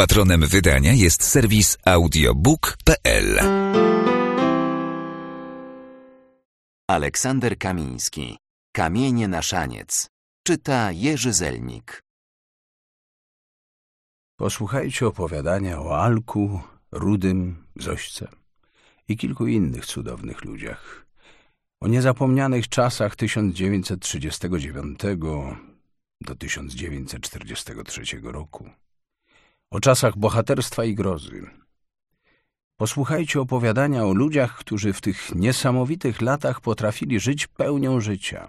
Patronem wydania jest serwis audiobook.pl Aleksander Kamiński. Kamienie na szaniec. Czyta Jerzy Zelnik. Posłuchajcie opowiadania o Alku, Rudym, Zośce i kilku innych cudownych ludziach. O niezapomnianych czasach 1939 do 1943 roku. O czasach bohaterstwa i grozy. Posłuchajcie opowiadania o ludziach, którzy w tych niesamowitych latach potrafili żyć pełnią życia,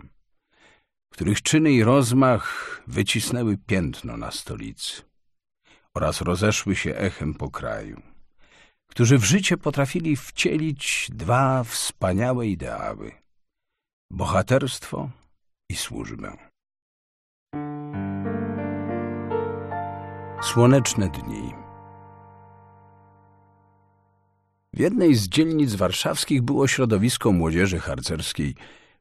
których czyny i rozmach wycisnęły piętno na stolicy oraz rozeszły się echem po kraju, którzy w życie potrafili wcielić dwa wspaniałe ideały – bohaterstwo i służbę. Słoneczne dni W jednej z dzielnic warszawskich było środowisko młodzieży harcerskiej,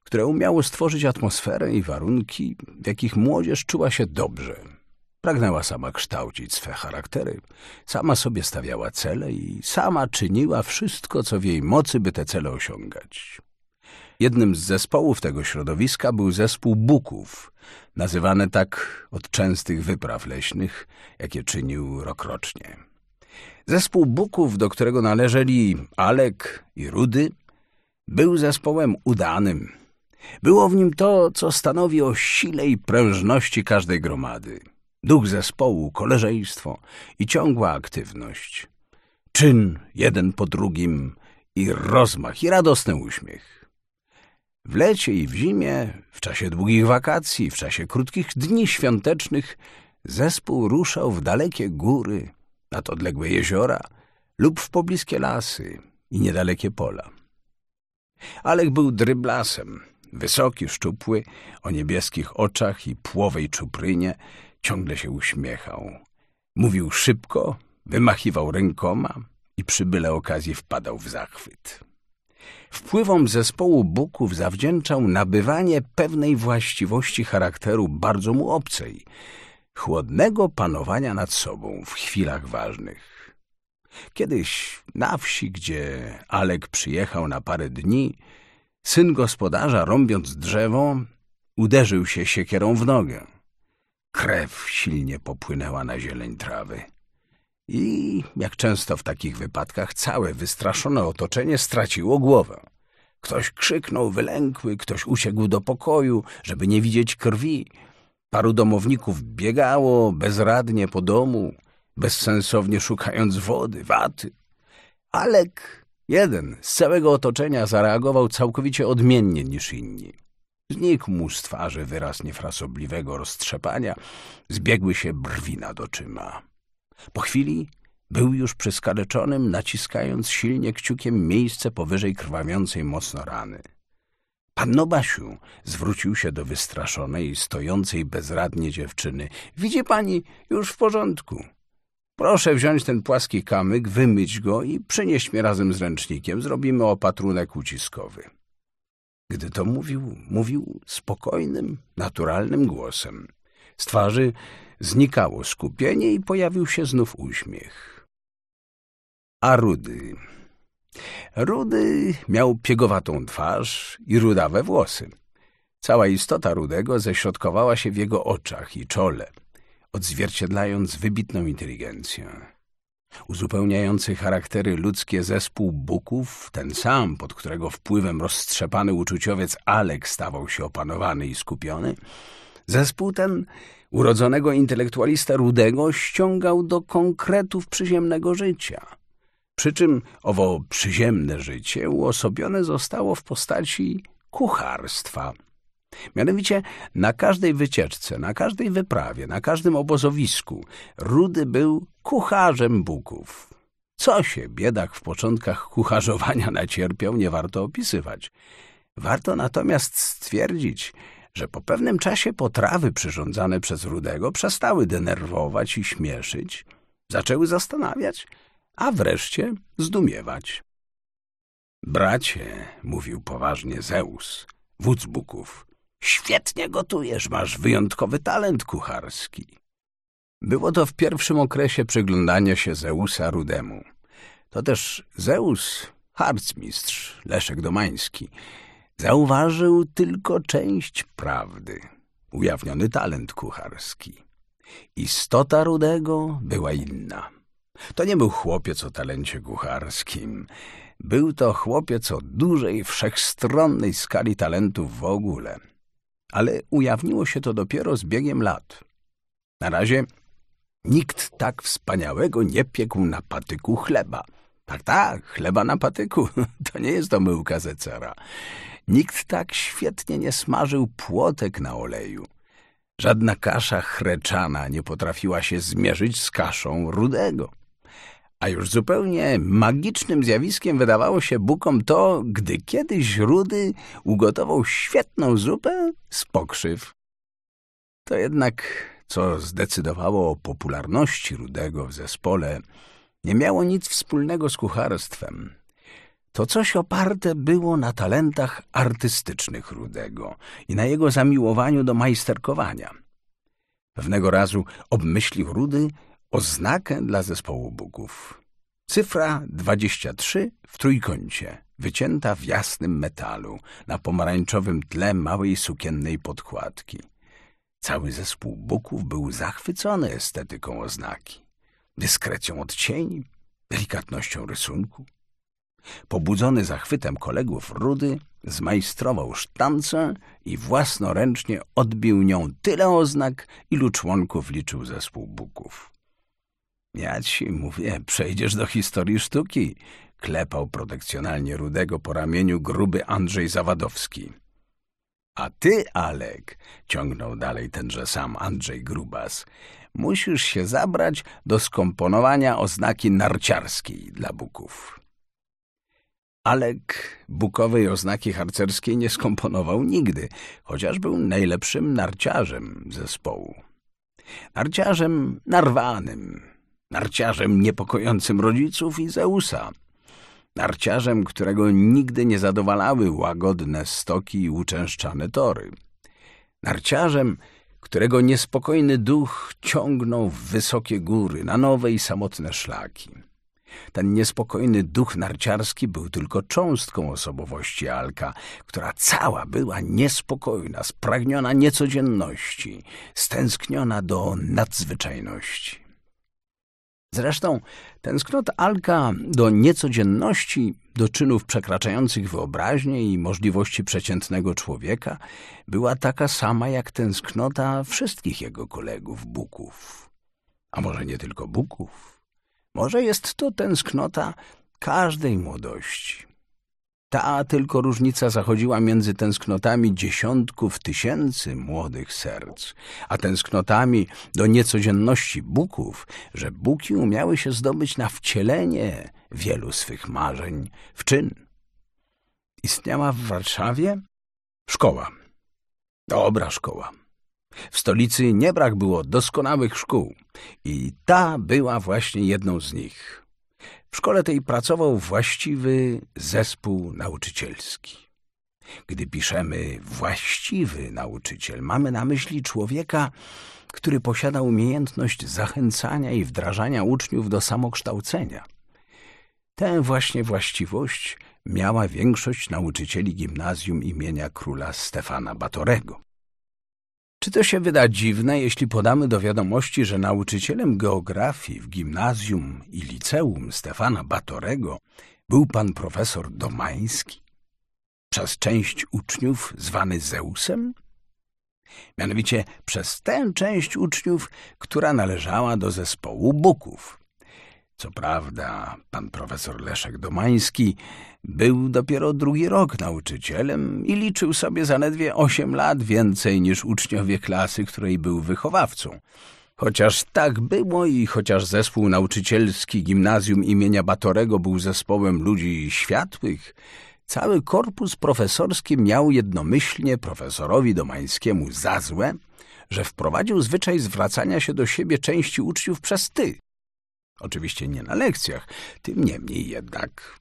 które umiało stworzyć atmosferę i warunki, w jakich młodzież czuła się dobrze. Pragnęła sama kształcić swe charaktery, sama sobie stawiała cele i sama czyniła wszystko, co w jej mocy, by te cele osiągać. Jednym z zespołów tego środowiska był zespół Buków, nazywany tak od częstych wypraw leśnych, jakie czynił rokrocznie. Zespół Buków, do którego należeli Alek i Rudy, był zespołem udanym. Było w nim to, co stanowi o sile i prężności każdej gromady. Duch zespołu, koleżeństwo i ciągła aktywność. Czyn jeden po drugim i rozmach i radosny uśmiech. W lecie i w zimie, w czasie długich wakacji, w czasie krótkich dni świątecznych zespół ruszał w dalekie góry, nad odległe jeziora lub w pobliskie lasy i niedalekie pola. Alek był dryblasem, wysoki, szczupły, o niebieskich oczach i płowej czuprynie, ciągle się uśmiechał. Mówił szybko, wymachiwał rękoma i przy byle okazji wpadał w zachwyt. Wpływom zespołu Buków zawdzięczał nabywanie pewnej właściwości charakteru bardzo mu obcej, chłodnego panowania nad sobą w chwilach ważnych. Kiedyś na wsi, gdzie Alek przyjechał na parę dni, syn gospodarza, rąbiąc drzewo, uderzył się siekierą w nogę. Krew silnie popłynęła na zieleń trawy. I, jak często w takich wypadkach, całe wystraszone otoczenie straciło głowę. Ktoś krzyknął wylękły, ktoś uciekł do pokoju, żeby nie widzieć krwi. Paru domowników biegało bezradnie po domu, bezsensownie szukając wody, waty. Alek, jeden z całego otoczenia, zareagował całkowicie odmiennie niż inni. Znikł mu z twarzy wyraz niefrasobliwego roztrzepania, zbiegły się brwi nad oczyma. Po chwili był już przy skaleczonym, naciskając silnie kciukiem miejsce powyżej krwawiącej mocno rany. Panno Basiu zwrócił się do wystraszonej, stojącej bezradnie dziewczyny. Widzi pani, już w porządku. Proszę wziąć ten płaski kamyk, wymyć go i przynieść mi razem z ręcznikiem. Zrobimy opatrunek uciskowy. Gdy to mówił, mówił spokojnym, naturalnym głosem. Z twarzy znikało skupienie i pojawił się znów uśmiech. A Rudy... Rudy miał piegowatą twarz i rudawe włosy. Cała istota Rudego ześrodkowała się w jego oczach i czole, odzwierciedlając wybitną inteligencję. Uzupełniający charaktery ludzkie zespół Buków, ten sam, pod którego wpływem rozstrzepany uczuciowiec Alek stawał się opanowany i skupiony, zespół ten urodzonego intelektualista Rudego ściągał do konkretów przyziemnego życia. Przy czym owo przyziemne życie uosobione zostało w postaci kucharstwa. Mianowicie na każdej wycieczce, na każdej wyprawie, na każdym obozowisku Rudy był kucharzem Buków. Co się biedak w początkach kucharzowania nacierpiał, nie warto opisywać. Warto natomiast stwierdzić, że po pewnym czasie potrawy przyrządzane przez Rudego przestały denerwować i śmieszyć, zaczęły zastanawiać, a wreszcie zdumiewać. Bracie, mówił poważnie Zeus, wódz Buków, świetnie gotujesz, masz wyjątkowy talent kucharski. Było to w pierwszym okresie przyglądania się Zeusa Rudemu. To też Zeus, harcmistrz Leszek Domański, zauważył tylko część prawdy, ujawniony talent kucharski. Istota Rudego była inna. To nie był chłopiec o talencie kucharskim. Był to chłopiec o dużej, wszechstronnej skali talentów w ogóle. Ale ujawniło się to dopiero z biegiem lat. Na razie nikt tak wspaniałego nie piekł na patyku chleba. Tak, tak, chleba na patyku. To nie jest omyłka Zecera. Nikt tak świetnie nie smażył płotek na oleju. Żadna kasza chreczana nie potrafiła się zmierzyć z kaszą rudego. A już zupełnie magicznym zjawiskiem wydawało się Bukom to, gdy kiedyś Rudy ugotował świetną zupę z pokrzyw. To jednak, co zdecydowało o popularności Rudego w zespole, nie miało nic wspólnego z kucharstwem. To coś oparte było na talentach artystycznych Rudego i na jego zamiłowaniu do majsterkowania. Pewnego razu obmyślił Rudy oznakę dla zespołu Bugów. Cyfra 23 w trójkącie, wycięta w jasnym metalu, na pomarańczowym tle małej sukiennej podkładki. Cały zespół Buków był zachwycony estetyką oznaki, dyskrecją odcieni, delikatnością rysunku. Pobudzony zachwytem kolegów Rudy, zmajstrował sztancę i własnoręcznie odbił nią tyle oznak, ilu członków liczył zespół Buków. Ja ci mówię, przejdziesz do historii sztuki, klepał protekcjonalnie Rudego po ramieniu gruby Andrzej Zawadowski. A ty, Alek, ciągnął dalej tenże sam Andrzej Grubas, musisz się zabrać do skomponowania oznaki narciarskiej dla Buków. Alek bukowej oznaki harcerskiej nie skomponował nigdy, chociaż był najlepszym narciarzem zespołu. Narciarzem narwanym, narciarzem niepokojącym rodziców i Zeusa, narciarzem, którego nigdy nie zadowalały łagodne stoki i uczęszczane tory, narciarzem, którego niespokojny duch ciągnął w wysokie góry, na nowe i samotne szlaki. Ten niespokojny duch narciarski był tylko cząstką osobowości Alka, która cała była niespokojna, spragniona niecodzienności, stęskniona do nadzwyczajności. Zresztą tęsknota Alka do niecodzienności, do czynów przekraczających wyobraźnię i możliwości przeciętnego człowieka była taka sama jak tęsknota wszystkich jego kolegów Buków. A może nie tylko Buków? Może jest to tęsknota każdej młodości. Ta tylko różnica zachodziła między tęsknotami dziesiątków tysięcy młodych serc, a tęsknotami do niecodzienności Buków, że Buki umiały się zdobyć na wcielenie wielu swych marzeń w czyn. Istniała w Warszawie szkoła. Dobra szkoła. W stolicy nie brak było doskonałych szkół i ta była właśnie jedną z nich. W szkole tej pracował właściwy zespół nauczycielski. Gdy piszemy właściwy nauczyciel, mamy na myśli człowieka, który posiada umiejętność zachęcania i wdrażania uczniów do samokształcenia. Tę właśnie właściwość miała większość nauczycieli gimnazjum imienia króla Stefana Batorego. Czy to się wyda dziwne, jeśli podamy do wiadomości, że nauczycielem geografii w gimnazjum i liceum Stefana Batorego był pan profesor Domański? Przez część uczniów zwany Zeusem? Mianowicie przez tę część uczniów, która należała do zespołu Buków. Co prawda, pan profesor Leszek Domański był dopiero drugi rok nauczycielem i liczył sobie zaledwie osiem lat więcej niż uczniowie klasy, której był wychowawcą. Chociaż tak było i chociaż zespół nauczycielski gimnazjum imienia Batorego był zespołem ludzi światłych, cały korpus profesorski miał jednomyślnie profesorowi Domańskiemu za złe, że wprowadził zwyczaj zwracania się do siebie części uczniów przez ty. Oczywiście nie na lekcjach, tym niemniej jednak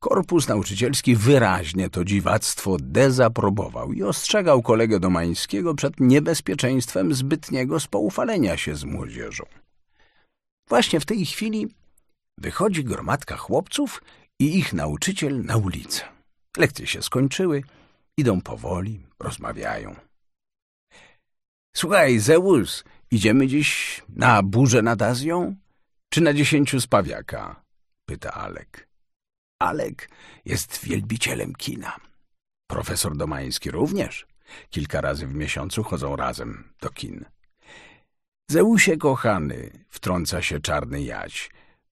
Korpus nauczycielski wyraźnie to dziwactwo dezaprobował i ostrzegał kolegę Domańskiego przed niebezpieczeństwem zbytniego spoufalenia się z młodzieżą. Właśnie w tej chwili wychodzi gromadka chłopców i ich nauczyciel na ulicę. Lekcje się skończyły, idą powoli, rozmawiają. Słuchaj, Zeus, idziemy dziś na burzę nad Azją? Czy na dziesięciu spawiaka? pyta Alek. Alek jest wielbicielem kina. Profesor Domański również. Kilka razy w miesiącu chodzą razem do kin. Zeusie kochany, wtrąca się czarny jać.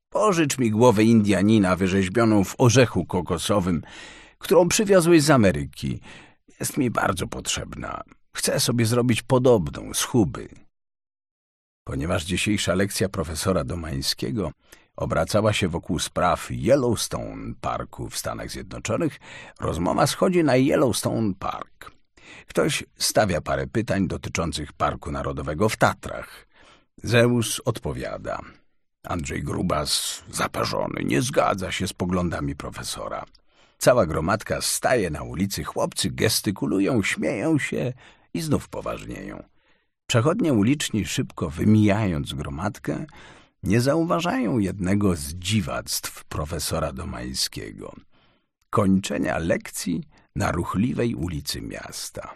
Pożycz mi głowę Indianina wyrzeźbioną w orzechu kokosowym, którą przywiozłeś z Ameryki. Jest mi bardzo potrzebna. Chcę sobie zrobić podobną z Huby. Ponieważ dzisiejsza lekcja profesora Domańskiego obracała się wokół spraw Yellowstone Parku w Stanach Zjednoczonych, rozmowa schodzi na Yellowstone Park. Ktoś stawia parę pytań dotyczących Parku Narodowego w Tatrach. Zeus odpowiada. Andrzej Grubas, zaparzony, nie zgadza się z poglądami profesora. Cała gromadka staje na ulicy, chłopcy gestykulują, śmieją się i znów poważnieją. Przechodnie uliczni, szybko wymijając gromadkę, nie zauważają jednego z dziwactw profesora Domańskiego. Kończenia lekcji na ruchliwej ulicy miasta.